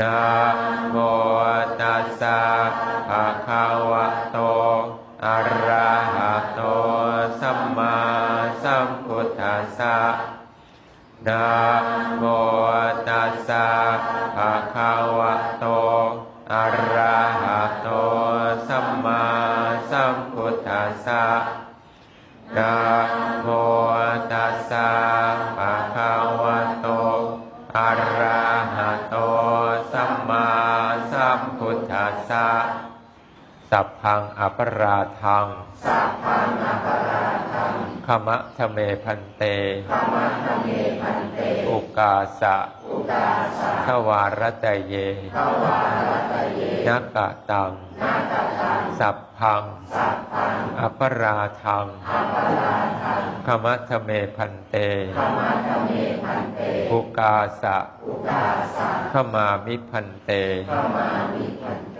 นะโมตัสสะภะคะวะโต อะระหะโต สัมมาสัมพุทธัสสะนะโมตัสสะภะคะวะโต อะระหะโต สัมมาสัมพุทธัสสะนะโมตัสสะภะคะวะโต อะระหะ สัมมาสัมพุทธัสสะสัพพังอปราทังสัพพังอปราทังขมะทะเมพันเตธรรมะทะเมพันเต อุกาสะอุกาสะทวารตะเยทวารตะเยนักกะตังนาคตัง สัพพังสัพพังอปราทังอปราทังขมะทะเมพันเตธรรมะทะเมพันเต อุกาสะขมามิพันเตธรรมามิพันเต